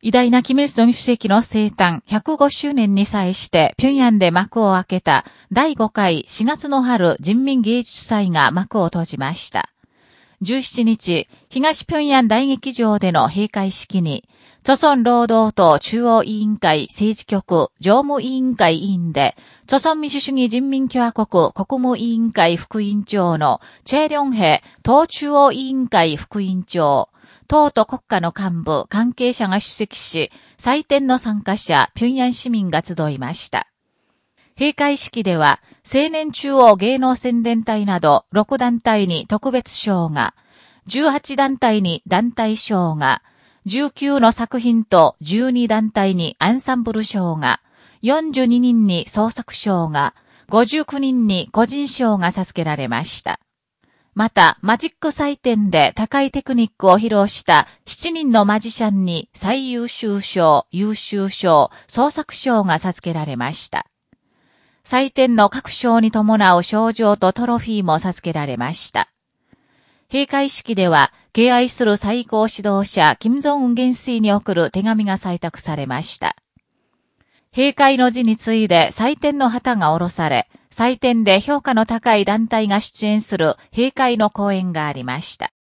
偉大なキム・イルソン主席の生誕105周年に際して平壌で幕を開けた第5回4月の春人民芸術祭が幕を閉じました。17日、東平壌大劇場での閉会式に、著村労働党中央委員会政治局常務委員会委員で、著村民主主義人民共和国国務委員会副委員長のチェ・リョンヘ党中央委員会副委員長、党と国家の幹部、関係者が出席し、祭典の参加者、平壌市民が集いました。閉会式では、青年中央芸能宣伝隊など6団体に特別賞が、18団体に団体賞が、19の作品と12団体にアンサンブル賞が、42人に創作賞が、59人に個人賞が授けられました。また、マジック祭典で高いテクニックを披露した7人のマジシャンに最優秀賞、優秀賞、創作賞が授けられました。祭典の各賞に伴う賞状とトロフィーも授けられました。閉会式では、敬愛する最高指導者、金正恩元帥に送る手紙が採択されました。閉会の辞に次いで祭典の旗が下ろされ、祭典で評価の高い団体が出演する閉会の講演がありました。